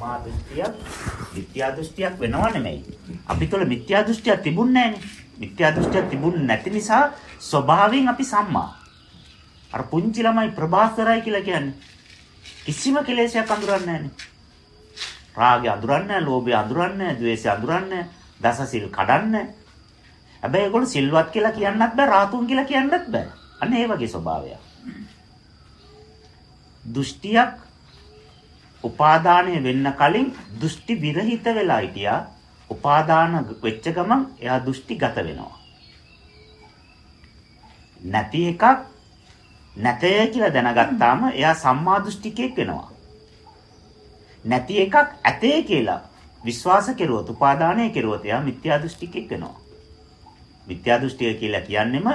මා දෘෂ්ටියක් මිත්‍යා දෘෂ්ටියක් වෙනව නෙමෙයි. අපි තුළ මිත්‍යා දෘෂ්ටියක් තිබුණේ නැහනේ. මිත්‍යා දෘෂ්ටියක් තිබුණ නැති නිසා ස්වභාවයෙන් අපි සම්මා. අර පුංචි ළමයි ප්‍රභාස්වරයි කියලා කියන්නේ කිසිම කෙලෙසයක් අඳුරන්නේ නැහනේ. රාගය අඳුරන්නේ නැහැ, ලෝභය අඳුරන්නේ නැහැ, ද්වේෂය අඳුරන්නේ නැහැ, දසසිල් කඩන්නේ නැහැ. හැබැයි ඒගොල්ලෝ සිල්වත් කියලා කියන්නත් බෑ, රාතුන් කියලා කියන්නත් බෑ. අන්න ඒ වගේ ස්වභාවයක්. දෘෂ්ටියක් උපාදානය වෙන්න කලින් දෘෂ්ටි විරහිත වෙලා හිටියා. උපාදාන වෙච්ච ගමන් එයා දෘෂ්ටිගත වෙනවා. නැති එකක් නැතය කියලා දැනගත්තාම එයා සම්මා දෘෂ්ටිකයෙක් වෙනවා. නැති එකක් ඇතේ කියලා විශ්වාස කෙරුවොත් උපාදානය කෙරුවොත් එයා මිත්‍යා දෘෂ්ටිකයෙක් වෙනවා. මිත්‍යා දෘෂ්ටිය කියලා කියන්නෙම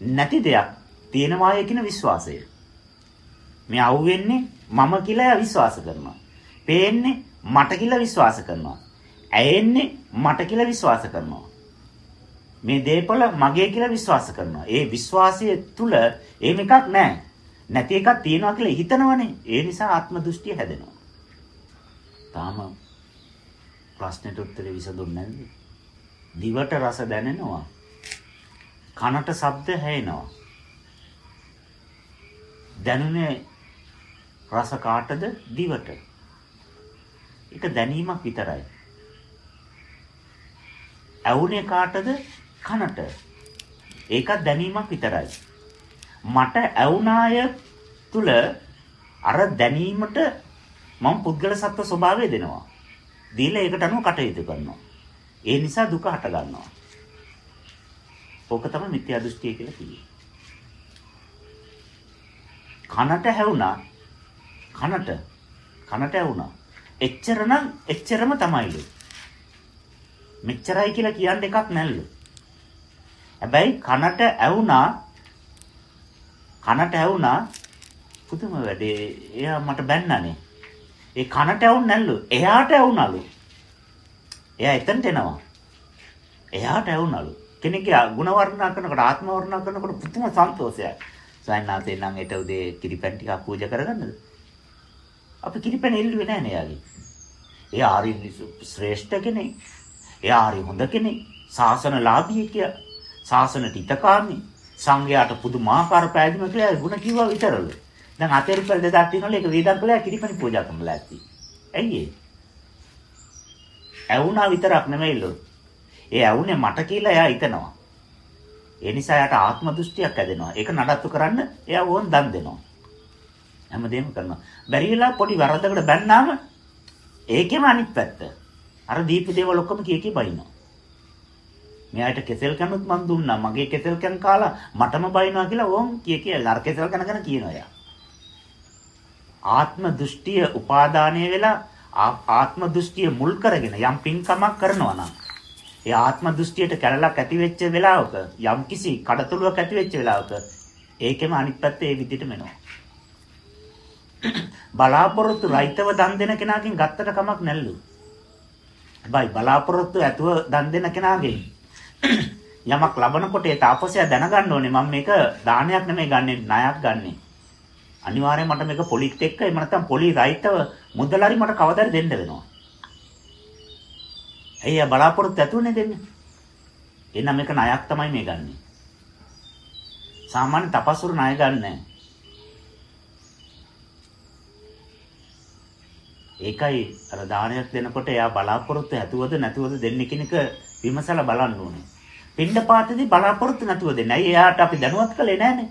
නැති දෙයක් තියෙනවාය කියන විශ්වාසය. මේ අහුවෙන්නේ මම කියලා විශ්වාස කරනවා. පේන්නේ මට කියලා විශ්වාස කරනවා. ඇයෙන්නේ මට කියලා විශ්වාස කරනවා. මේ දේපල මගේ කියලා විශ්වාස කරනවා. ඒ විශ්වාසය තුල එහෙම එකක් නැහැ. නැති එකක් තියෙනවා කියලා හිතනවනේ. ඒ නිසා ආත්ම දෘෂ්ටිය හැදෙනවා. තාම ප්‍රශ්නෙට උත්තරේ විසඳුන්නේ නැද්ද? දිවට රස දැනෙනවා. කනට ශබ්ද ඇහෙනවා. දැනුනේ රස කාටද දිවට. ඒක දැනීමක් විතරයි. ඇවුනේ කාටද කනට. ඒකත් දැනීමක් විතරයි. මට ඇවුනාය තුල අර දැනීමට මම පුද්ගල සත්ව ස්වභාවය දෙනවා. දීලා ඒකට අනුව කටයුතු කරනවා. ඒ නිසා දුක හට ගන්නවා. ඕක තමයි මිත්‍යා දෘෂ්ටිය කියලා කියන්නේ. කනට හැවුනා කනට කනට ඇවුනා. එච්චරනම් එච්චරම තමයිලු. මෙච්චරයි කියලා කියන්න එකක් නැල්ලු. හැබැයි කනට ඇවුනා කනට ඇවුනා පුදුම වැඩේ. එයා මට බැන්නනේ. ඒ කනට ඇවුන් නැල්ලු. එයාට ඇවුනලු. එයා එතනට එනවා. එයාට ඇවුනලු. කෙනෙක්ගේ ಗುಣ වර්ණනා කරනකොට ආත්ම වර්ණනා කරනකොට පුදුම සන්තෝෂයක්. සයන්නාතේ නම් ඒට උදේ කිරිපැන් ටිකක් පූජා කරගන්නද? අපි කිරිපැන එල්ලුවේ නැහැ නේ යාගේ. එයා හරි ශ්‍රේෂ්ඨ කෙනෙක්. එයා හරි හොඳ කෙනෙක්. ශාසනලාභී කිය. ශාසන තිතකාමී. සංඝයාට පුදුමාකාර පෑදීම කියලා ගුණ කිව්වා විතරලු. දැන් අතේරිපල් දෙදක් තියෙනවලු ඒක වේදක් කළා කිරිපැණි පූජා කරන්නලා ඇති. ඇයි ඒ? ඇවුනා විතරක් නෙමෙයිලු. ඒ ඇවුනේ මට කියලා එයා හිතනවා. ඒ නිසා එයාට ආත්ම දෘෂ්ටියක් හැදෙනවා. ඒක නඩත්තු කරන්න එයා ඕන් දන් දෙනවා. හැමදේම කරනවා. බැරි වෙලා පොඩි වරදකට බැන්නාම ඒකෙම අනිත් පැත්ත. අර දීපු දේවල් ඔක්කොම කී කී බයිනවා. මෙයාට කෙසෙල් කනුත් මන් දුන්නා. මගේ කෙසෙල් කන් කාලා මටම බයිනවා කියලා ඕන් කී කී අර කෙසෙල් කන ගැන කියනවා යා. ආත්ම දෘෂ්ටිය උපාදානය වෙලා ආත්ම දෘෂ්ටිය මුල් කරගෙන යම් පින්කමක් කරනවා නම් ඒ ආත්ම දෘෂ්ටියට කැළලක් ඇති වෙච්ච වෙලාවක යම් කිසි කඩතොලුවක් ඇති වෙච්ච වෙලාවක ඒකෙම අනිත් පැත්තේ ඒ විදිහටම එනවා. බලාපොරොත්තු රහිතව දන් දෙන කෙනාගෙන් ගත්තට කමක් නැල්ලු. හැබැයි බලාපොරොත්තු ඇතුව දන් දෙන කෙනාගෙන් යමක් ලබනකොට ඒ තාපසයා දැනගන්න ඕනේ මම මේක දානයක් නෙමෙයි ගන්නෙ ණයක් ගන්නෙ. අනිවාර්යයෙන් මට මේක පොලිත් එක්ක එහෙම නැත්නම් පොලි රහිතව මුදල් හරි මට කවදාද දෙන්න වෙනවා. ඇයි බලාපොරොත්තු ඇතුවනේ දෙන්නේ? එහෙනම් මේක ණයක් තමයි මේ ගන්නෙ. සාමාන්‍ය තපස්වරු ණය ගන්නෑ. ඒකයි අර දානයක් දෙනකොට එයා බලාපොරොත්තු ඇතුවද නැතුවද දෙන්නේ කියන එක විමසලා බලන්න ඕනේ. පින්ඩපාතේදී බලාපොරොත්තු නැතුව දෙන්නේ. ඇයි එයාට අපි දැනුවත් කළේ නැහනේ?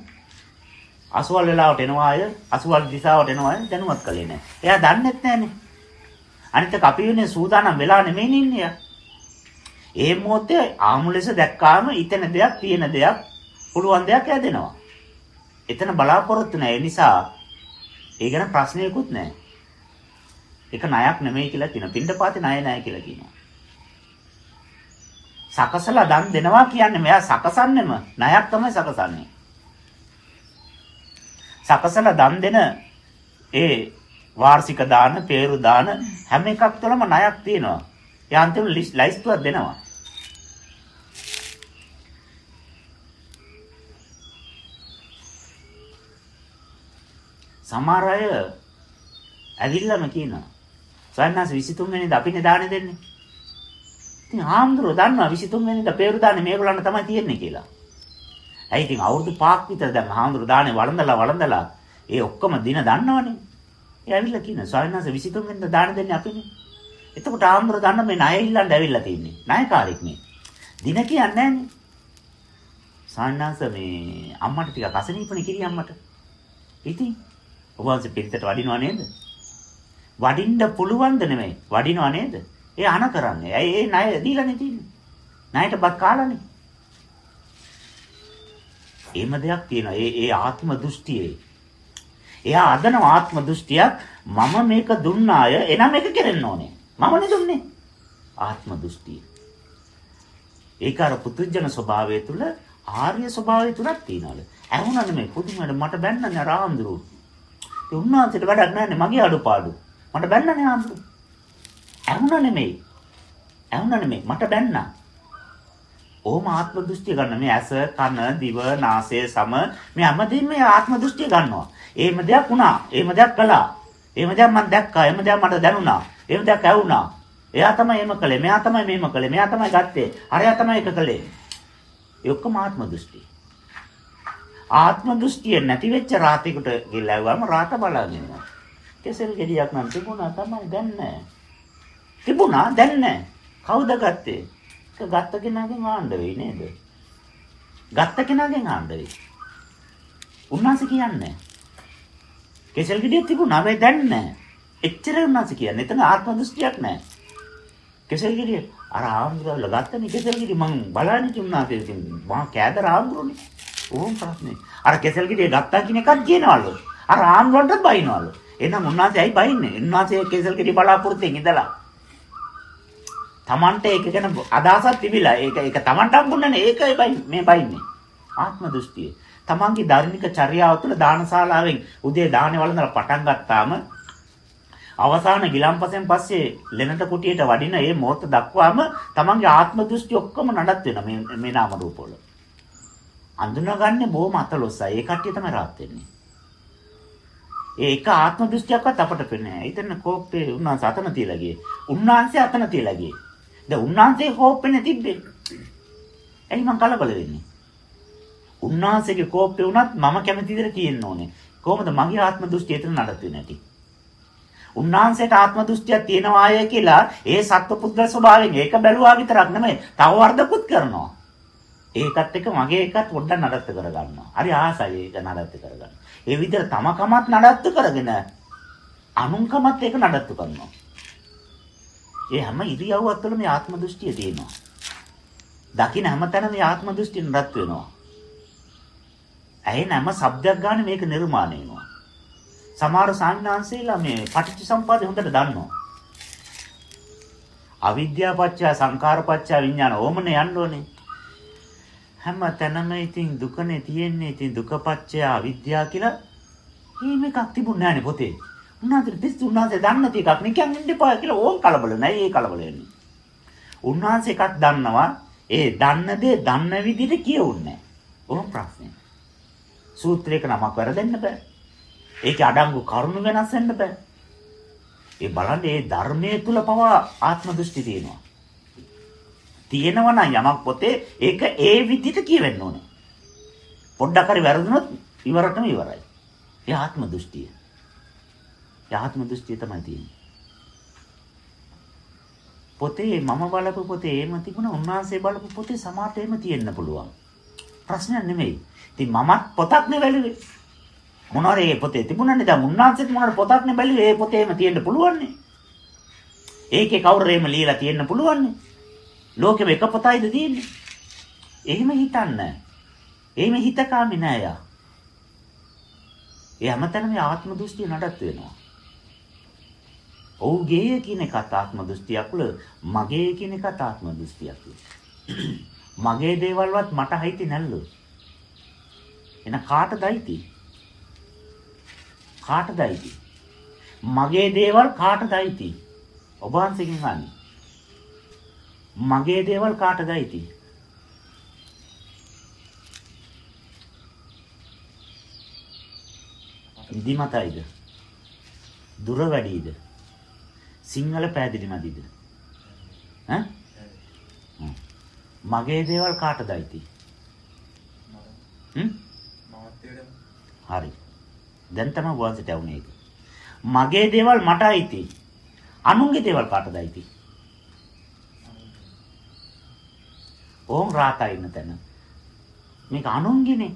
අසුවල් වෙලාවට එනවා අය, අසුවල් දිශාවට එනවා අය දැනුවත් කළේ නැහැ. එයා දන්නේත් නැහනේ. අනිත් එක අපි වෙන්නේ සූදානම් වෙලා නෙමෙයි ඉන්නේ. ඒ මොහොතේ ආමු ලෙස දැක්කාම ඊතන දෙයක් තියෙන දෙයක් පුළුවන් දෙයක් ඇදෙනවා. එතන බලාපොරොත්තු නැහැ. ඒ නිසා ඒ ගැන ප්‍රශ්නයකුත් නැහැ. ඒක ණයක් නෙමෙයි කියලා කියන පින්ඩපාතේ ණය නැහැ කියලා කියනවා. සකසලා දන් දෙනවා කියන්නේ මෙයා සකසන්නෙම ණයක් තමයි සකසන්නේ. සකසලා දන් දෙන ඒ වාර්ෂික දාන, peeru දාන හැම එකක් තුළම ණයක් තියෙනවා. ඒ අන්තිම ලයිස්තුවක් දෙනවා. සමහර අය ඇවිල්ලාම කියනවා සයන්නාස 23 වෙනිදා අපිනේ දානේ දෙන්නේ. ඉතින් ආම්දුර දන්නවා 23 වෙනිදා peeru දාන්නේ මේගොල්ලන්ට තමයි තියෙන්නේ කියලා. ඇයි ඉතින් අවුරුදු 5ක් විතර දැන් ආම්දුර දානේ වළඳලා වළඳලා ඒ ඔක්කොම දින දන්නවනේ. ඒ ඇවිල්ලා කියන සයන්නාස 23 වෙනිදා දාන දෙන්නේ අපිනේ. එතකොට ආම්දුර දන්න මේ ණය ඉල්ලන්න ඇවිල්ලා තින්නේ. ණයකාරෙක් නේ. දින කියන්නේ නැන්නේ. සයන්නාස මේ අම්මට ටිකක් අසනීපනේ කිරි අම්මට. ඉතින් ඔබ වහන්සේ පිළිතට වඩිනව නේද? වඩින්න පුළුවන්ද නෙමෙයි. වඩිනව නේද? ඒ අන කරන්නේ. ඇයි ඒ ණය දීලානේ තියෙන්නේ. ණයට බත් කාලානේ. එහෙම දෙයක් තියෙනවා. ඒ ඒ ආත්ම දෘෂ්ටියේ. එයා අදන ආත්ම දෘෂ්ටියක් මම මේක දුන්නාය එනම් මේක කෙරෙන්න ඕනේ. මමනේ දුන්නේ. ආත්ම දෘෂ්ටිය. ඒක අර පුදුජන ස්වභාවය තුල ආර්ය ස්වභාවය තුලක් තියෙනවලු. ඇහුණා නෙමෙයි පුදුමයට මට බැන්නනේ රාම්දුරු. ඒ උන්වහන්සේට වැඩක් නැහැ මගේ අඩුපාඩු. මට බැන්නනේ ආම්දුරු. ඇහුණා නෙමෙයි. ඇහුණා නෙමෙයි මට බැන්නා. ඕම ආත්ම දෘෂ්ටිය ගන්න මේ ඇස කන දිව නාසය සම මේ හැමදේම මේ ආත්ම දෘෂ්ටිය ගන්නවා. එහෙම දෙයක් වුණා. එහෙම දෙයක් කළා. එහෙම දෙයක් මම දැක්කා. එහෙම දෙයක් මට දැනුණා. එහෙම දෙයක් ඇහුණා. එයා තමයි එහෙම කළේ. මෙයා තමයි මෙහෙම කළේ. මෙයා තමයි ගත්තේ. අරයා තමයි ඒක කළේ. ඒ ඔක්කොම ආත්ම දෘෂ්ටි. ආත්ම දෘෂ්ටිය නැති වෙච්ච රාතේකට ගිල්ලවම රාත බලාගෙන. කෙසෙල් ගෙඩියක් නම් තිබුණා තමයි දැන් නැහැ. තිබුණා දැන් නැහැ. කවුද ගත්තේ? ඒක ගත්ත කෙනාගෙන් ආණ්ඩ වෙයි නේද? ගත්ත කෙනාගෙන් ආණ්ඩ වෙයි. උන්වහන්සේ කියන්නේ. කෙසෙල් ගෙඩියක් තිබුණා හැබැයි දැන් නැහැ. එච්චර උන්වහන්සේ කියන්නේ. එතන ආත්ම දෘෂ්ටියක් නැහැ. කෙසෙල් ගෙඩිය අර ආම්දුරල ගත්තනේ කෙසෙල් ගෙඩිය මං බලන්නේ තුන්නාසේ ඉතින් මහා කෑදර ආම්දුරනේ. ඕම් ප්‍රශ්නේ. අර කෙසෙල් ගෙඩිය ගත්තා කියන එකක් කියනවලු. අර ආම්දුරන්ට බයිනවලු. එහෙනම් උන්වහන්සේ ඇයි බයින්නේ? උන්වහන්සේ කෙසෙල් ගෙඩිය බලාපොරොත්තුෙන් ඉඳලා. Tamante ඒක ගැන අදහසක් තිබිලා. ඒක ඒක Tamanට හම්බුන්නේ ඒකයි බයි මේ බයින්නේ. ආත්ම දෘෂ්ටිය. Tamanගේ ධර්මික චර්යාව තුළ දානශාලාවෙන් උදේ දානේ වළඳලා පටන් ගත්තාම අවසාන ගිලම්පසෙන් පස්සේ ලෙනට කුටියට වඩින ඒ මොහොත දක්වාම තමන්ගේ ආත්ම දෘෂ්ටි ඔක්කොම නඩත් වෙනවා මේ මේ නාම රූප වල. අඳුනගන්නේ බොහොම අතලොස්සයි. ඒ කට්ටිය තමයි rahat වෙන්නේ. ඒ එක ආත්ම දෘෂ්ටියක්වත් අපට පෙන්නේ නැහැ. ඉතින් කෝප්පේ උන්වහන්සේ අතන තියලා ගියේ. උන්වහන්සේ අතන තියලා ගියේ. දැන් උන්වහන්සේ කෝප්පේ තිබ්බේ. එයි මං කලබල වෙන්නේ. උන්වහන්සේගේ කෝප්පේ වුණත් මම කැමති විදිහට තියෙන්න ඕනේ. කොහොමද මගේ ආත්ම දෘෂ්ටිය එතන නඩත් වෙන්නේ නැති? උන්වහන්සේට ආත්ම දෘෂ්ටියක් තියෙනවාය කියලා ඒ සත්පුද්ගල ස්වභාවයෙන් ඒක බැලුවා විතරක් නෙමෙයි තව වර්ධකුත් කරනවා. ඒකත් එක්ක මගේ එකත් පොඩ්ඩක් නඩත්තු කරගන්නවා. හරි ආසයි ඒක නඩත්තු කරගන්න. ඒ විදිහට තමකමත් නඩත්තු කරගෙන අනුන්කමත් ඒක නඩත්තු කරනවා. ඒ හැම ඉරියව්වක් තුළ මේ ආත්ම දෘෂ්ටිය තියෙනවා. දකින්න හැමතැනම මේ ආත්ම දෘෂ්ටි නඩත්තු වෙනවා. ඇහෙන හැම શબ્දයක් ගන්න මේක නිර්මාණය වෙනවා. සමහර සාන්නාංශීලා මේ පටිච්චසමුපාදය හොඳට දන්නවා. අවිද්‍යාව පත්‍ය සංකාර පත්‍ය විඥාන ඕමනේ යන්න ඕනේ. හැම තැනම ඉතින් දුකනේ තියෙන්නේ. ඉතින් දුක පත්‍ය අවිද්‍යාව කියලා එහෙම එකක් තිබුණ නෑනේ පොතේ. උන්වහන්සේ පිස්සු උන්වහන්සේ දන්න තියකක් නිකන් ඉන්න එපා කියලා ඕම් කලබල නෑ. ඒ කලබල වෙන්නේ. උන්වහන්සේ එකක් දන්නවා. ඒ දන්න දේ දන්න විදිහට කියවුන්නේ නෑ. ඕම් ප්‍රශ්නේ. සූත්‍රයක නමක් වැරදෙන්න බෑ. ඒකේ අඩංගු කරුණු වෙනස් වෙන්න බෑ. ඒ බලන්න ඒ ධර්මයේ තුල පවා ආත්ම දෘෂ්ටි තියෙනවා. තියෙනවා නම් යමක් පොතේ ඒක ඒ විදිහට කියවෙන්න ඕනේ. පොඩ්ඩක් හරි වැරදුනොත් ඉවරටම ඉවරයි. ඒ ආත්ම දෘෂ්ටිය. ඒ ආත්ම දෘෂ්ටිය තමයි තියෙන්නේ. පොතේ මම බලපු පොතේ එහෙම තිබුණා උන්වහන්සේ බලපු පොතේ සමාතේම තියෙන්න පුළුවන්. ප්‍රශ්නයක් නෙමෙයි. ඉතින් මමත් පොතක් නෙවෙයි මොනවාරි ඒ පොතේ තිබුණානේ දැන් මුන්නාන්සෙත් මොනවාරි පොතක් නේ බැලුවේ ඒ පොතේම තියෙන්න පුළුවන්නේ. ඒකේ කවුරුරේම ලියලා තියෙන්න පුළුවන්නේ. ලෝකෙම එක පොතයිද තියෙන්නේ. එහෙම හිතන්න. එහෙම හිතකාමි නෑ යා. ඒ හැමතැනම ආත්ම දෘෂ්ටිය නඩත් වෙනවා. ඔව්ගේ කියන එකත් ආත්ම දෘෂ්ටියක් වල මගේ කියන එකත් ආත්ම දෘෂ්ටියක්. මගේ දේවල්වත් මට හිති නැල්ලු. එන කාටද අයිති? කාටද අයිති? මගේ දේවල් කාටද අයිති? ඔබ වහන්සේගෙන් අහන්නේ. මගේ දේවල් කාටද අයිති? ඉදිමතයිද? දුර වැඩිද? සිංහල පැහැදිලි මදිද? ඈ? මගේ දේවල් කාටද අයිති? හ්ම්? හරි. දැන් තමයි වාසිට ඇවුනේ ඒක. මගේ දේවල් මට අයිති. අනුන්ගේ දේවල් කාටද අයිති? ඕම් රාතයි ඉන්න තැන. මේක අනුන්ගේනේ.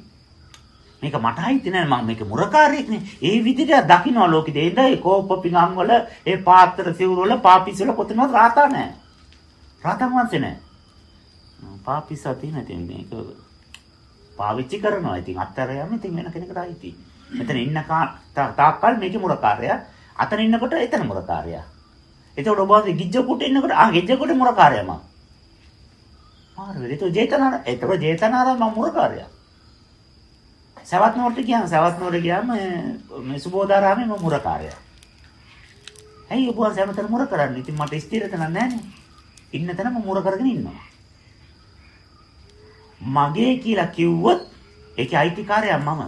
මේක මට අයිති නෑ මම මේක මුරකාරයෙක්නේ. ඒ විදිහට දකින්න ලෝකෙ දෙඳයි කෝප පිඟම් වල ඒ පාත්‍ර සිවුරු වල පාපිස් වල කොතනවත් රාතා නෑ. රාතන් වන්සේ නෑ. පාපිස් අතින් නැති මේක පාවිච්චි කරනවා. ඉතින් අත්තර යන්නේ ඉතින් වෙන කෙනෙකුට අයිති. මෙතන ඉන්න තාක්කල් මේකේ මුරකාරයා. අතන ඉන්නකොට එතන මුරකාරයා. එතකොට ඔබ වහන්සේ ගිජ්ජකුට ඉන්නකොට ආ ගිජ්ජකුට මුරකාරයා මම. මාර වෙලේ તો ජේතනාර එතකොට ජේතනාර මම මුරකාරයා. සවැත් නුවරට ගියාම සවැත් නුවර ගියාම මේ සුබෝධාරාමේ මම මුරකාරයා. ඇයි ඔබ වහන්සේ හැමතැන මුර කරන්නේ? ඉතින් මට ස්ථිර තැනක් නැහැනේ. ඉන්න තැන මම මුර කරගෙන ඉන්නවා. මගේ කියලා කිව්වොත් ඒකේ අයිතිකාරයා මම.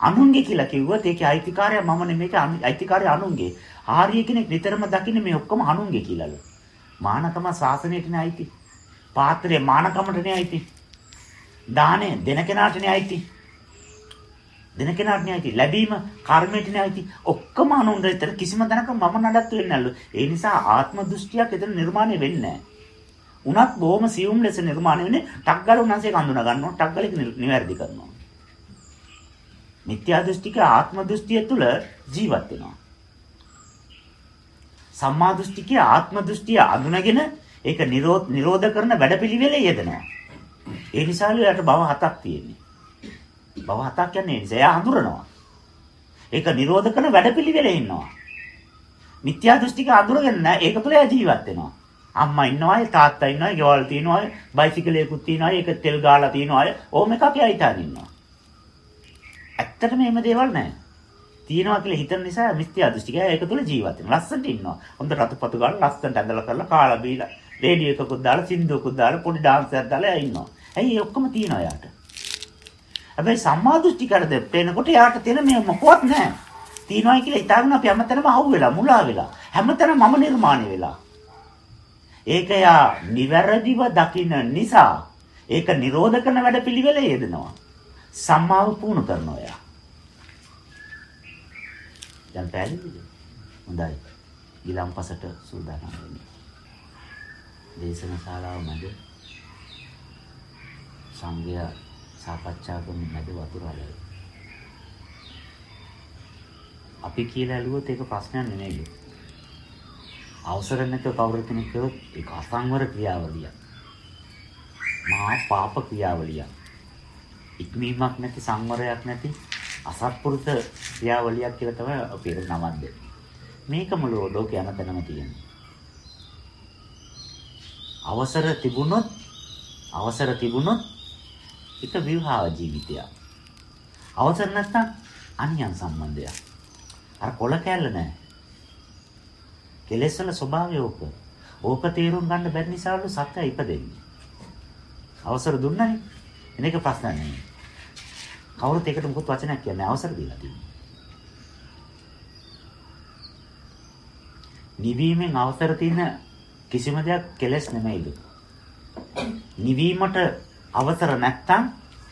අනුන්ගේ කියලා කිව්වොත් ඒකේ අයිතිකාරයා මම නෙමෙයි ඒක අයිතිකාරයා අනුන්ගේ. ආර්ය කෙනෙක් නිතරම දකින්නේ මේ ඔක්කොම අනුන්ගේ කියලාලු. මානකම සාසනයටනේ අයිති. පාත්‍රය මානකමටනේ අයිති. දාණය දෙන කෙනාටනේ අයිති. දෙන කෙනාටනේ අයිති. ලැබීම කර්මයටනේ අයිති. ඔක්කොම අනුන්ගේ විතර කිසිම තැනක මම නඩත්තු වෙන්නේ නැල්ලු. ඒ නිසා ආත්ම දෘෂ්ටියක් එතන නිර්මාණය වෙන්නේ නැහැ. උනත් බොහොම සියුම් ලෙස නිර්මාණය වෙන්නේ ටග්ගල උන්වහන්සේ කඳුන ගන්නවා ටග්ගල නිවැරදි කරනවා මිත්‍යා දෘෂ්ටික ආත්ම දෘෂ්ටිය තුළ ජීවත් වෙනවා සම්මා දෘෂ්ටිකේ ආත්ම දෘෂ්ටිය අඳුනගෙන ඒක නිරෝධ නිරෝධ කරන වැඩපිළිවෙලේ යෙදෙනවා ඒ නිසා ලියට භව හතක් තියෙන්නේ භව හතක් කියන්නේ ඒ නිසා එයා හඳුරනවා ඒක නිරෝධ කරන වැඩපිළිවෙලේ ඉන්නවා මිත්‍යා දෘෂ්ටික අඳුරගෙන නැහැ ඒක තුළ එයා ජීවත් වෙනවා අම්මා ඉන්නවායි තාත්තා ඉන්නවායි ගෙවල් තියෙනවායි බයිසිකලයකුත් තියෙනවායි ඒක තෙල් ගාලා තියෙනවායි ඕම එකක් එයා හිතාගෙන ඉන්නවා. ඇත්තටම එහෙම දේවල් නැහැ. තියෙනවා කියලා හිතන නිසා මිත්‍යා දෘෂ්ටිකය ඒක තුළ ජීවත් වෙනවා. ලස්සනට ඉන්නවා. හොඳ රතුපතු ගාලා ලස්සනට ඇඳලා කරලා කාලා බීලා රේඩියෝ එකකුත් දාලා සින්දුවකුත් දාලා පොඩි ඩාන්ස් එකක් දාලා ඉන්නවා. ඇයි ඒ ඔක්කොම තියෙනවා යාට. හැබැයි සම්මා දෘෂ්ටිකරද පේනකොට යාට තියෙන මේ මොකවත් නැහැ. තියනවායි කියලා හිතාගෙන අපි හැමතැනම අහු වෙලා මුලා වෙලා හැමතැනම මම නිර්මාණය වෙලා ඒක යා නිවැරදිව දකින නිසා ඒක නිරෝධ කරන වැඩපිළිවෙල යෙදෙනවා. සම්මාව පුහුණු කරනවා යා. දැන් පැහැදිලිද? හොඳයි. ඊළම්පසට සූදානම් වෙන්න. දේශන ශාලාව මැද සංගය සාකච්ඡා කරන මැද වතුර අලයි. අපි කියලා ඇලුවොත් ඒක ප්‍රශ්නයක් නෙමෙයි. අවසර නැතුව කවුරු කෙනෙක් කළොත් ඒක අසංවර ක්‍රියාවලියක්. මහා පාප ක්‍රියාවලියක්. ඉක්මීමක් නැති සංවරයක් නැති අසත්පුරුෂ ක්‍රියාවලියක් කියලා තමයි අපි ඒක නමක් දෙන්නේ. මේකම ලෝකේ හැමතැනම තියෙනවා. අවසර තිබුණොත් අවසර තිබුණොත් ඒක විවාහ ජීවිතයක්. අවසර නැත්නම් අන්‍යයන් සම්බන්ධයක්. අර කොල කැල්ල නැහැ. කෙලෙස් වල ස්වභාවය ඕක. ඕක තේරුම් ගන්න බැරි නිසාලු සත්‍ය ඉපදෙන්නේ. අවසර දුන්නනේ. එනක ප්‍රශ්න නැහැ. කවුරුත් ඒකට මොකද වචනයක් කියන්නේ අවසර දීලා තියෙනවා. නිවීමෙන් අවසර තියෙන කිසිම දෙයක් කෙලස් නෙමෙයිලු. නිවීමට අවසර නැත්තම්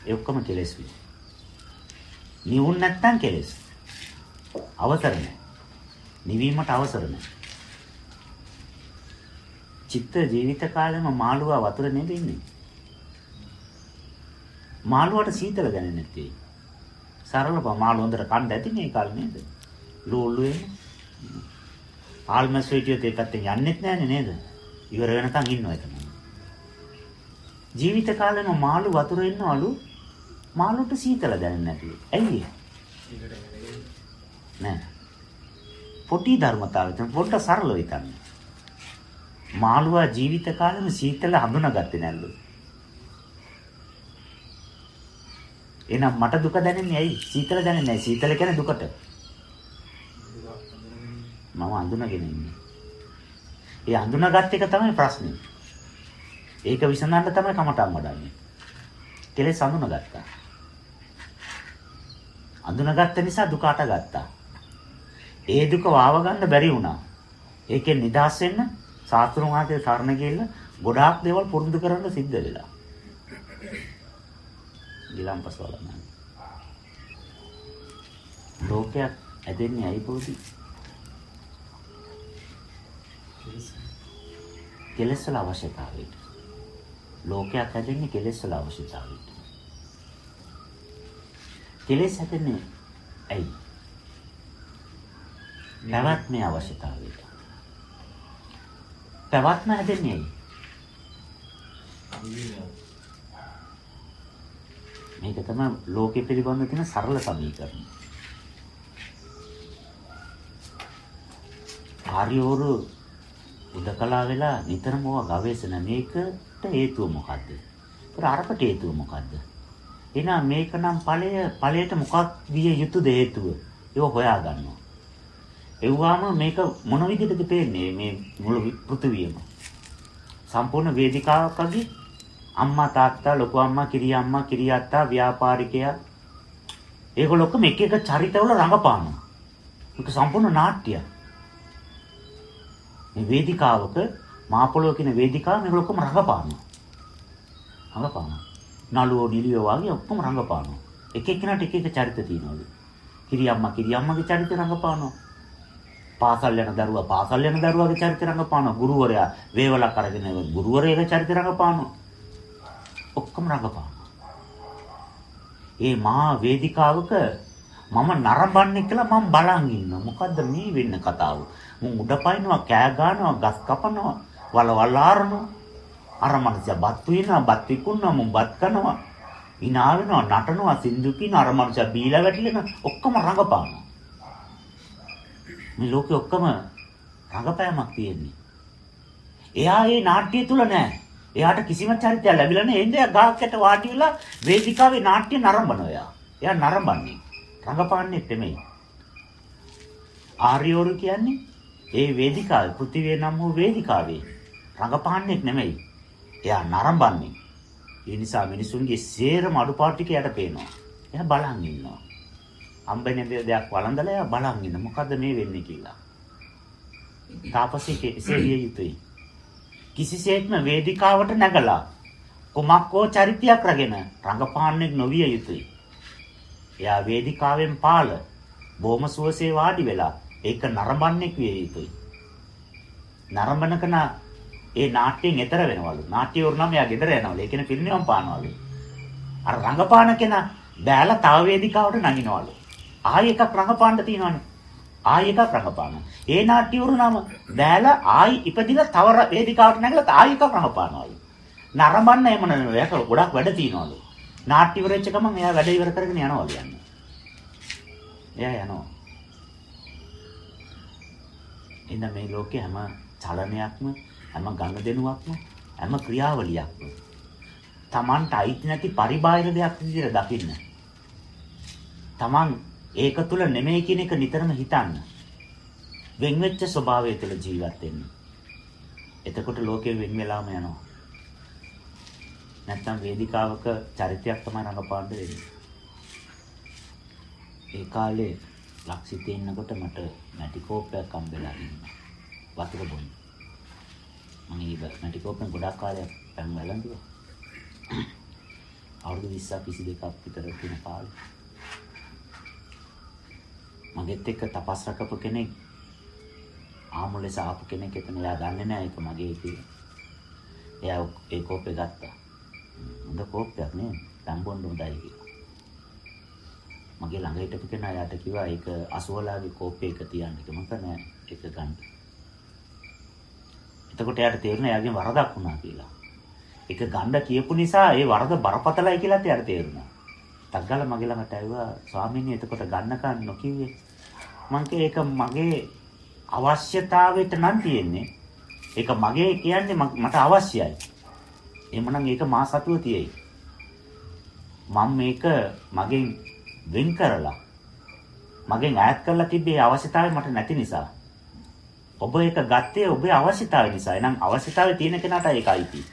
ඒ ඔක්කොම කෙලස් වෙයි. නිවුන් නැත්තම් කෙලස්. අවසර නැහැ. නිවීමට අවසර නැහැ. චිත්ත ජීවිත කාලෙම මාළුවා වතුර නෙවෙන්නේ. මාළුවාට සීතල දැනෙන්නේ නැත්තේ. සරලව මාළු හොඳට කන්න ඇති මේ කාලේ නේද? ලෝල්ලු එන්නේ. ආල්මස් වීඩියෝ දෙක පැත්තෙන් යන්නෙත් නෑනේ නේද? ඉවර වෙනකන් ඉන්නවා එතන. ජීවිත කාලෙම මාළු වතුර ඉන්නවලු මාළුට සීතල දැනෙන්නේ නැතිලු. ඇයි නෑ. පොටි ධර්මතාවය තමයි පොඩ්ඩ සරලව හිතන්න. මාළුවා ජීවිත කාලෙම සීතල හඳුනාගත්තේ නැල්ලු. එහෙනම් මට දුක දැනෙන්නේ ඇයි? සීතල දැනෙන්නේ නැහැ. සීතල කියන්නේ දුකට. මම අඳුනගෙන ඉන්නේ. ඒ අඳුනාගත් එක තමයි ප්‍රශ්නේ. ඒක විසඳන්න තමයි කමටන් වඩන්නේ. කෙලෙස් අඳුනගත්තා. අඳුනගත්ත නිසා දුක අටගත්තා. ඒ දුක වාව ගන්න බැරි වුණා. ඒකෙන් නිදහස් වෙන්න සාස්ත්‍රුන් වහන්සේ සරණ ගිහිල්ලා ගොඩාක් දේවල් පුරුදු කරන්න සිද්ධ වෙලා. ගිලම්පස වලන. ලෝකයක් ඇදෙන්නේ ඇයි පොඩි? කෙලෙස් වල අවශ්‍යතාවයට. ලෝකයක් හැදෙන්නේ කෙලෙස් වල අවශ්‍යතාවයට. කෙලෙස් හැදෙන්නේ ඇයි? නැවත්මේ අවශ්‍යතාවයට. පැවැත්ම හැදෙන්නේ ඇයි? මේක තමයි ලෝකෙ පිළිබඳ තියෙන සරල සමීකරණය. ආර්යවරු උදකලා වෙලා නිතරම ඕවා ගවේෂණ මේකට හේතුව මොකද්ද? ඒතර අරකට හේතුව මොකද්ද? එහෙනම් මේක නම් ඵලය ඵලයට මොකක් විය යුතුද හේතුව? ඒක හොයා ගන්නවා. එව්වාම මේක මොන විදිහටද පේන්නේ මේ මුළු පෘථිවියම? සම්පූර්ණ වේදිකාවක් වගේ අම්මා තාත්තා ලොකු අම්මා කිරි අම්මා කිරි අත්තා ව්‍යාපාරිකයා ඒගොල්ලෝ ඔක්කොම එක එක චරිතවල රඟපානවා. ඒක සම්පූර්ණ නාට්‍යයක්. මේ වේදිකාවක මාපොළොව කියන වේදිකාව මේගොල්ලෝ ඔක්කොම රඟපානවා. රඟපානවා. නළුවෝ නිලියෝ වගේ ඔක්කොම රඟපානවා. එක එක්කෙනාට එක එක චරිත තියෙනවලු. කිරි අම්මා කිරි අම්මගේ චරිත රඟපානවා. පාසල් යන දරුවා පාසල් යන දරුවාගේ චරිත රඟපානවා. ගුරුවරයා වේවලක් අරගෙන ගුරුවරයාගේ චරිත රඟපානවා. ඔක්කොම රඟපානවා. ඒ මහා වේදිකාවක මම නරඹන්නේ කියලා මම බලන් ඉන්නවා. මොකද්ද මේ වෙන්න කතාව? මුන් උඩ පයින්නවා, කෑ ගන්නවා, ගස් කපනවා, වලවල් ආරනවා. අර මනුස්සයා බත් විනවා, බත් විකුණනවා, මුන් බත් කනවා. ඉනා වෙනවා, නටනවා, සින්දු කියන අර මනුස්සයා බීලා වැටිලෙන ඔක්කොම රඟපානවා. මේ ලෝකෙ ඔක්කොම රඟපෑමක් තියෙන්නේ. එයා ඒ නාට්‍ය තුල නැහැ. එයාට කිසිම චරිතයක් ලැබිලා නැහැ. එන්නේ ගහකට වාඩි වෙලා වේදිකාවේ නාට්‍ය නරඹනවා එයා. එයා නරඹන්නේ. රඟපාන්නේ නෙමෙයි. ආර්යවරු කියන්නේ ඒ වේදිකාවේ පෘථිවිය නම් වූ වේදිකාවේ රඟපාන්නේ නෙමෙයි. එයා නරඹන්නේ. ඒ නිසා මිනිසුන්ගේ සේරම අඩුපාඩු ටික යට පේනවා. එයා බලන් ඉන්නවා. අම්බෙනේ දෙයක් වළඳලා එයා බලන් ඉන්න. මොකද්ද මේ වෙන්නේ කියලා. තාපසී එසේ විය යුතුයි. කිසිසේත්ම වේදිකාවට නැගලා කුමක්කෝ චරිතයක් රැගෙන රඟපාන්නේ නොවිය යුතුයි. එයා වේදිකාවෙන් පාළ බොහොම සුවසේ වාඩි වෙලා ඒක නරඹන්නේ විය යුතුයි. නරඹන කන ඒ නාට්‍යයෙන් එතර වෙනවලු. නාට්‍ය වුණාම එයා ගෙදර යනවලු. ඒ කියන්නේ පිරිනිවන් පානවලු. අර රඟපාන කෙනා බෑලා තව වේදිකාවට නගිනවලු. ආයෙ එකක් රඟපාන්න තියෙනවනේ. ආයෙ එකක් රඟපානවා. ඒ නාට්‍ය වුණාම බෑලා ආයි ඉපදිලා තව වේදිකාවට නැගලා ආයෙ එකක් රඟපානවලු. නරඹන්න එම නෙවෙයි. ඒක ගොඩක් වැඩ තියෙනවලු. නාට්‍ය ඉවරෙච්ච ගමන් එයා වැඩ ඉවර කරගෙන යනවලු යන්නේ. එයා යනවා. එන්න මේ ලෝකේ හැම චලනයක්ම හැම ගනුදෙනුවක්ම හැම ක්‍රියාවලියක්ම Tamanට අයිති නැති පරිබාහිර දෙයක් විදිහට දකින්න. Taman ඒක තුල නෙමෙයි කියන එක නිතරම හිතන්න. වෙන් වෙච්ච ස්වභාවය තුළ ජීවත් වෙන්න. එතකොට ලෝකෙ වෙන් වෙලාම යනවා. නැත්තම් වේදිකාවක චරිතයක් තමයි රඟපාන්න වෙන්නේ. ඒ කාලේ ලක්ෂිතේ ඉන්නකොට මට මැටි කෝප්පයක් හම්බෙලා ඉන්නවා. වතුර බොන්න. මම ඊබ මැටි කෝප්පෙන් ගොඩක් කාලයක් පැන් වැළඳුවා. අවුරුදු 20ක් 22ක් විතර තියෙන කාලේ. මගෙත් එක්ක තපස් රකපු කෙනෙක් ආමුලෙස ආපු කෙනෙක් එතන එයා දන්නේ නැහැ ඒක මගේ කියලා. එයා ඒ කෝප්පේ ගත්තා. හොඳ කෝප්පයක් නේ. තම්බොන්න හොඳයි කියලා. මගේ ළඟ හිටපු කෙනා යාට කිව්වා ඒක අසුවලාගේ කෝප්පේ එක තියන්න කියලා. මම කනේ ඒක ගන්න. එතකොට එයාට තේරුණා එයාගෙන් වරදක් වුණා කියලා. ඒක ගන්න කියපු නිසා ඒ වරද බරපතලයි කියලාත් එයාට තේරුණා. තග්ගල මගේ ළඟට આવ્වා ස්වාමීනි එතකොට ගන්නකන් නොකිව්වේ. මං ඒක මගේ අවශ්‍යතාවයට නම් තියෙන්නේ. ඒක මගේ කියන්නේ මට අවශ්‍යයි. එහෙමනම් ඒක මා සතුව තියෙයි. මම මේක මගෙන් වෙන් කරලා මගෙන් ඈත් කරලා තිබ්බේ අවශ්‍යතාවය මට නැති නිසා. ඔබ ඒක ගත්තේ ඔබේ අවශ්‍යතාවය නිසා. එහෙනම් අවශ්‍යතාවය තියෙන කෙනාට ඒක අයිති.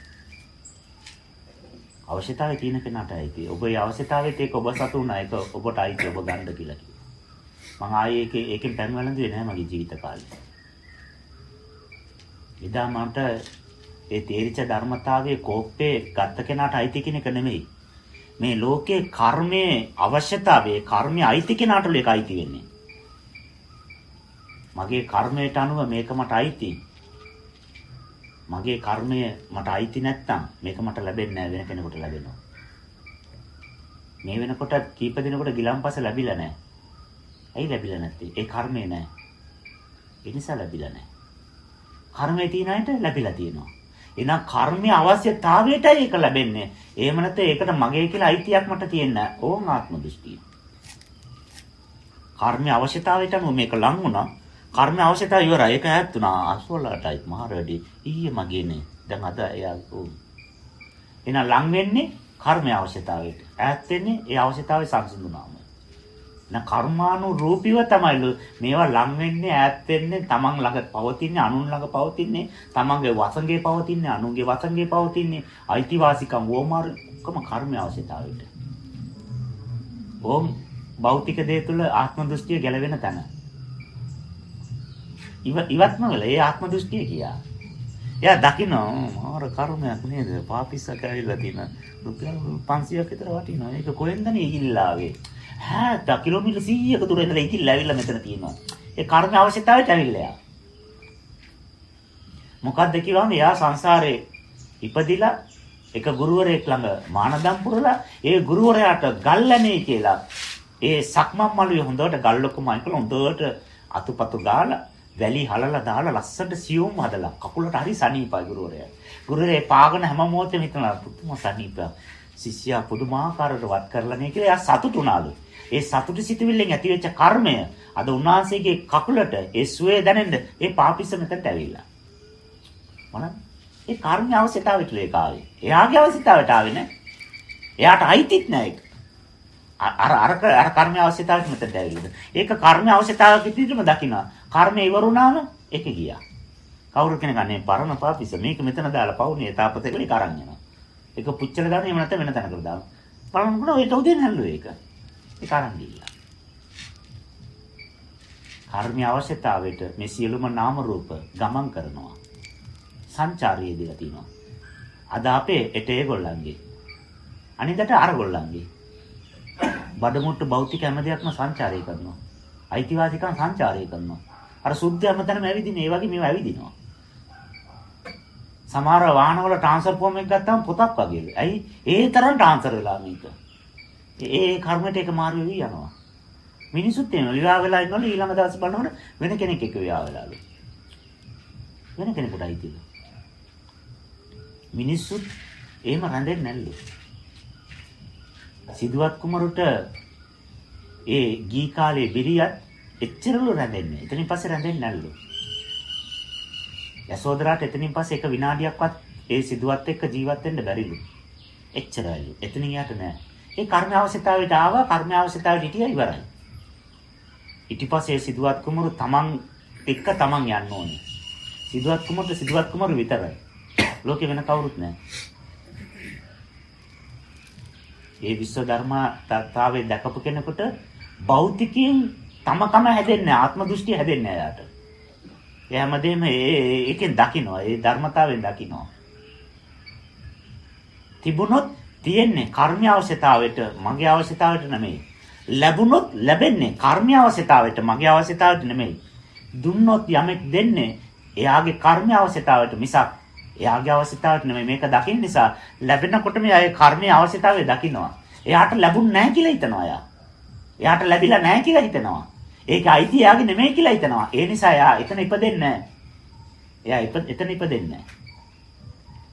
අවශ්‍යතාවය තියෙන කෙනාට අයිති. ඔබේ අවශ්‍යතාවයට ඒක ඔබ සතු වුණා. ඒක ඔබට අයිති ඔබ ගන්න කියලා කිව්වා. මම ආයේ ඒක ඒකෙන් පැන් වැළඳුවේ නැහැ මගේ ජීවිත කාලේ. එදා මට ඒ තේරිච්ච ධර්මතාවයේ කෝප්පේ ගත්ත කෙනාට අයිති කෙනෙක් නෙමෙයි. මේ ලෝකේ කර්මයේ අවශ්‍යතාවයේ කර්මයේ අයිති කෙනාට ලේක අයිති වෙන්නේ. මගේ කර්මයට අනුව මේක මට අයිති. මගේ කර්මය මට අයිති නැත්තම් මේක මට ලැබෙන්නේ නැහැ වෙන කෙනෙකුට ලැබෙනවා. මේ වෙනකොට කීප දිනකට ගිලම්පස ලැබිලා නැහැ. ඇයි ලැබිලා නැත්තේ? ඒ කර්මය නැහැ. ඒ නිසා ලැබිලා නැහැ. කර්මයේ තියෙන අයට ලැබිලා තියෙනවා. එහෙනම් කර්මයේ අවශ්‍යතාවයටයි ඒක ලැබෙන්නේ. එහෙම නැත්නම් ඒකට මගේ කියලා අයිතියක් මට තියෙන්නේ නැහැ. ඕන් ආත්ම දෘෂ්ටිය. කර්මයේ අවශ්‍යතාවයට මේක ලං වුණා. කර්ම අවශ්‍යතාවය ඉවරයි. ඒක ඈත් වුණා. අසවලටයි මාර වැඩි. ඊයේ මගේනේ. දැන් අද එයා එහෙනම් ලං වෙන්නේ කර්ම අවශ්‍යතාවයට. ඈත් වෙන්නේ ඒ අවශ්‍යතාවය සංසිඳුනාම. නැ කර්මානුරූපීව තමයි මේවා ලං වෙන්නේ ඈත් වෙන්නේ තමන් ළඟ පවතින්නේ අනුන් ළඟ පවතින්නේ තමන්ගේ වසඟේ පවතින්නේ අනුන්ගේ වසඟේ පවතින්නේ අයිතිවාසිකම් වෝමාරකම කර්ම අවශ්‍යතාවයට. ඕම් භෞතික දේ තුල ආත්ම දෘෂ්ටිය ගැලවෙන තැන. ඉවත්ම වෙල ඒ ආත්ම දෘෂ්ටිය කියා. එයා දකින්න මාර කර්මයක් නේද? පාපිස්සක ඇවිල්ලා තියෙන රුපියල් 500ක් විතර වටිනවා. ඒක කොහෙන්ද නේ ඉල්ලාවේ? ඈ කිලෝමීටර් 100ක දුර ඉඳලා ඉතිල්ලා ඇවිල්ලා මෙතන තියෙනවා. ඒ කර්ම අවශ්‍යතාවයට ඇවිල්ලා යා. මොකද්ද කිව්වම එයා සංසාරේ ඉපදිලා එක ගුරුවරයෙක් ළඟ මානදම් පුරලා ඒ ගුරුවරයාට ගල්ලනේ කියලා ඒ සක්මන් මළුවේ හොඳට ගල්ලොකම අයිකල හොඳට අතුපතු ගාලා වැලි හලලා දාලා ලස්සනට සියුම් හදලා කකුලට හරි සනීපයි ගුරුවරයා. ගුරුවරයා පාගන හැම මොහොතෙම හිතනවා පුදුම සනීපයි. ශිෂ්‍යයා පුදුමාකාරව වත් කරලා නේ කියලා එයා සතුටුනාලු. ඒ සතුටු සිතුවිල්ලෙන් ඇතිවෙච්ච කර්මය අද උන්වහන්සේගේ කකුලට ඒ සුවේ දැනෙන්න ඒ පාපිස්ස මෙතනට ඇවිල්ලා. මොනවාද? ඒ කර්ම අවශ්‍යතාවයට ලේක ආවේ. එයාගේ අවශ්‍යතාවයට ආවේ නෑ. එයාට අයිතිත් නෑ ඒක. අර අර අර කර්ම අවශ්‍යතාවයට මෙතනට ඇවිල්ලා. ඒක කර්ම අවශ්‍යතාවයක් විදිහටම දකිනවා. කර්මය ඉවරුණාම ඒක ගියා. කවුරු කෙනෙක් අනේ පරණ පාපිස මේක මෙතන දාලා පවුනේ තාපතේ වෙලේ කරන් යනවා. ඒක පුච්චල දාන එහෙම නැත්නම් වෙන තැනකට දානවා. බලනකොට ඔය උදේ නැල්ලුවේ ඒක. ඒක අරන් ගිහිල්ලා. කර්මීය අවශ්‍යතාවයට මේ සියලුම නාම රූප ගමන් කරනවා. සංචාරයේ දීලා තිනවා. අද අපේ එට ඒගොල්ලන්ගේ. අනිදට අරගොල්ලන්ගේ. බඩමුට්ටු භෞතික හැම දෙයක්ම සංචාරය කරනවා. අයිතිවාසිකම් සංචාරය කරනවා. අර සුද්ධ හැමතැනම ඇවිදින ඒ වගේ මේව ඇවිදිනවා. සමහර වාහනවල ට්‍රාන්ස්ෆර් ෆෝම් එක ගත්තාම පොතක් වගේ. ඇයි? ඒ තරම් ට්‍රාන්ස්ෆර් වෙලා මේක. ඒ කර්මයට ඒක මාරු වෙවි යනවා. මිනිසුත් එනවා විවාහ වෙලා ඉන්නවලු ඊළඟ දවස් බලනකොට වෙන කෙනෙක් එක්ක විවාහ වෙලාලු. වෙන කෙනෙකුට අයිතිද? මිනිස්සුත් එහෙම රැඳෙන්නේ නැල්ලු. සිදුවත් කුමරුට ඒ ගී කාලේ බිරියත් එච්චරලු රැඳෙන්නේ. එතනින් පස්සේ රැඳෙන්නේ නැල්ලු. යසෝදරාට එතනින් පස්සේ එක විනාඩියක්වත් ඒ සිදුවත් එක්ක ජීවත් වෙන්න බැරිලු. එච්චරයිලු. එතනින් යට නෑ. ඒ කර්ම අවශ්‍යතාවයට ආවා කර්ම අවශ්‍යතාවයට හිටියා ඉවරයි. ඊට පස්සේ සිදුවත් කුමරු තමන් එක්ක තමන් යන්න ඕනේ. සිදුවත් කුමරුට සිදුවත් කුමරු විතරයි. ලෝකේ වෙන කවුරුත් නැහැ. ඒ විශ්ව ධර්මතාවයේ දැකපු කෙනෙකුට භෞතිකයෙන් තමකම හැදෙන්නේ ආත්ම දෘෂ්ටිය හැදෙන්නේ එයාට. ඒ හැමදේම ඒකෙන් දකින්නවා. ඒ ධර්මතාවයෙන් දකින්නවා. තිබුණොත් තියෙන්නේ කර්ම අවශ්‍යතාවයට මගේ අවශ්‍යතාවයට නෙමෙයි. ලැබුණොත් ලැබෙන්නේ කර්ම අවශ්‍යතාවයට මගේ අවශ්‍යතාවයට නෙමෙයි. දුන්නොත් යමෙක් දෙන්නේ එයාගේ කර්ම අවශ්‍යතාවයට මිසක් එයාගේ අවශ්‍යතාවයට නෙමෙයි. මේක දකින්න නිසා ලැබෙනකොටම එයාගේ කර්මයේ අවශ්‍යතාවය දකින්නවා. එයාට ලැබුණ නැහැ කියලා හිතනවා එයා. එයාට ලැබිලා නැහැ කියලා හිතනවා. ඒක අයිති එයාගේ නෙමෙයි කියලා හිතනවා. ඒ නිසා එයා එතන ඉපදෙන්නේ නැහැ. එයා එතන ඉපදෙන්නේ නැහැ.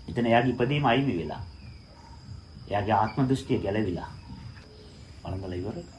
එතන එයාගේ ඉපදීම අයිමි වෙලා. එයාගේ ආත්ම දෘෂ්ටිය ගැලවිලා. බලංගල ඉවරයි.